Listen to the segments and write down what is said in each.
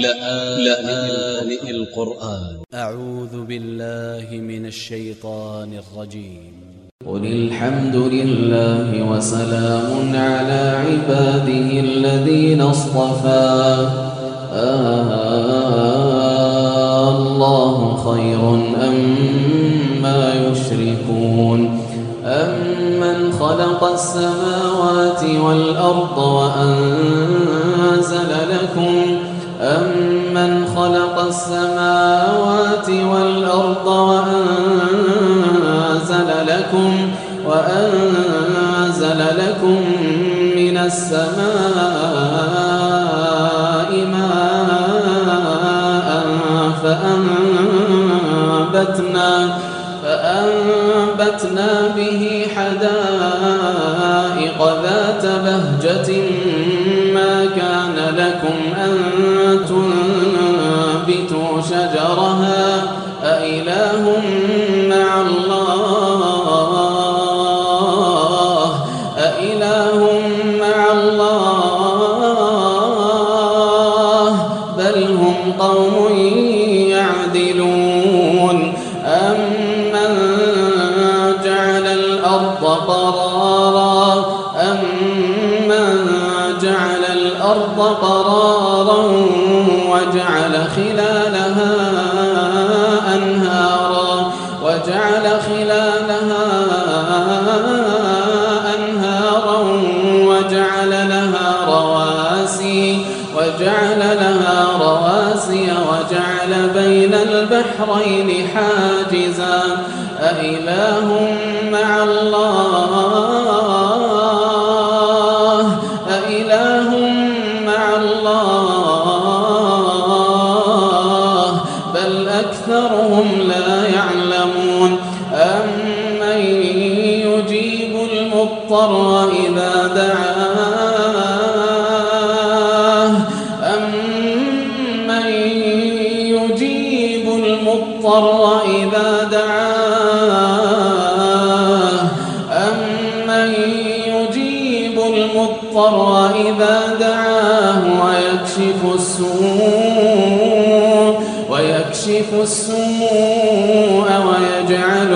لآن القرآن. أ ع و ذ ب ا ل ل ه من ا ل ش ي ط ا ن ا ل ج ي م قل الحمد لله وسلام على عباده الذين اصطفى. آه الله خير أما يشركون. أمن خلق السماوات والأرض وأنزل لكم أمن خلق السماوات والأرض وأنزل لكم وأنزل لكم من السماء ماء فأنبتنا فأنبتنا به حدائق ذات بهجة ما كان لكم شجرها أإله مع الله؟ أإله مع الله؟ بل هم قوم يعدلون. أمن جعل الأرض قرارا؟ أمن جعل الأرض قرارا وجعل خلالها وجعل خلالها أنهارا وجعل لها رواسي وجعل لها رواسي وجعل بين البحرين حاجزا. أإله مع الله؟ المضطر إذا دعاه. أمن يجيب المضطر إذا دعاه؟ أمن يجيب المضطر إذا دعاه؟ ويكشف السوء ويكشف السوء ويجعلكم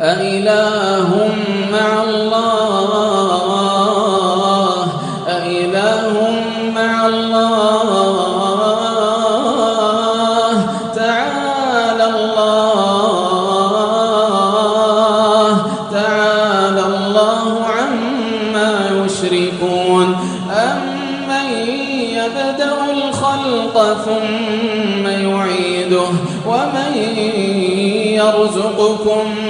أإله مع الله أإله مع الله تعالى الله تعالى الله عما يشركون أمن يبدأ الخلق ثم يعيده ومن يرزقكم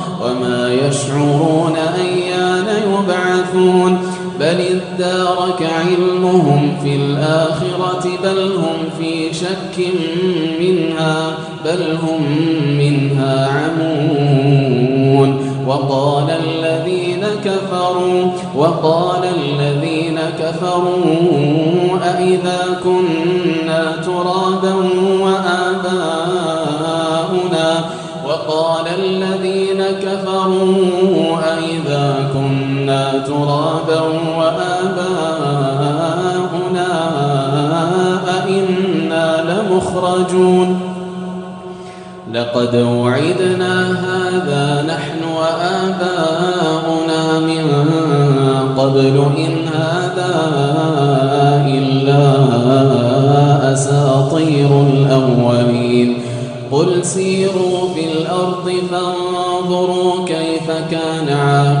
يشعرون أيان يبعثون بل ادارك علمهم في الآخرة بل هم في شك منها بل هم منها عمون وقال الذين كفروا وقال الذين كفروا أئذا كنا ترابا وآباؤنا وقال الذين ترابا وآباؤنا أئنا لمخرجون. لقد وعدنا هذا نحن وآباؤنا من قبل إن هذا إلا أساطير الأولين. قل سيروا في الأرض فانظروا كيف كان عاقبة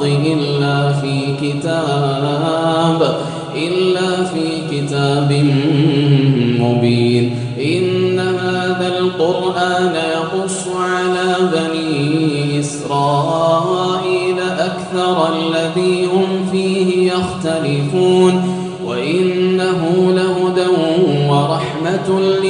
والأرض إلا في كتاب إلا في كتاب مبين. إن هذا القرآن يقص على بني إسرائيل أكثر الذي هم فيه يختلفون. وإنه لهدى ورحمة للمؤمنين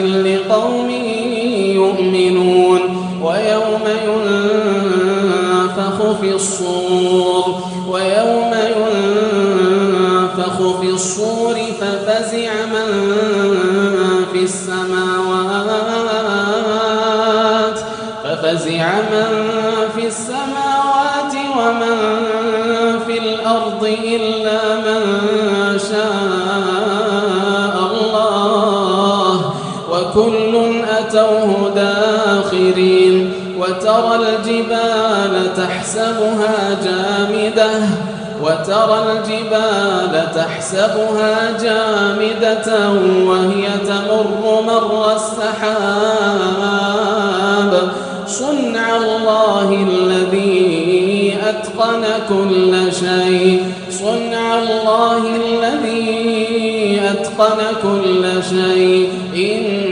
لقوم يؤمنون ويوم ينفخ في الصور ويوم ينفخ في الصور ففزع من في السماوات ففزع من في السماوات ومن في الأرض إلا من وكل أتوه داخرين وترى الجبال تحسبها جامدة وترى الجبال تحسبها جامدة وهي تمر مر السحاب صنع الله الذي أتقن كل شيء صنع الله الذي أتقن كل شيء إنه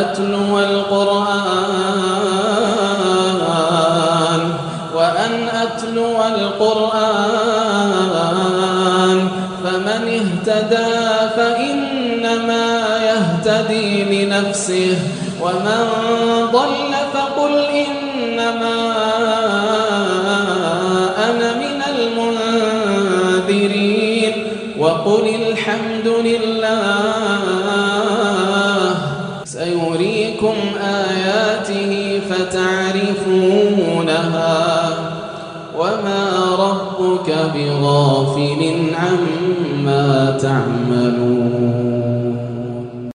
أتلو القرآن وأن أتلو القرآن فمن اهتدى فإنما يهتدي لنفسه ومن ضل فقل إنما أنا من المنذرين وقل الحمد لله آياته فتعرفونها وما ربك بغافل عما تعملون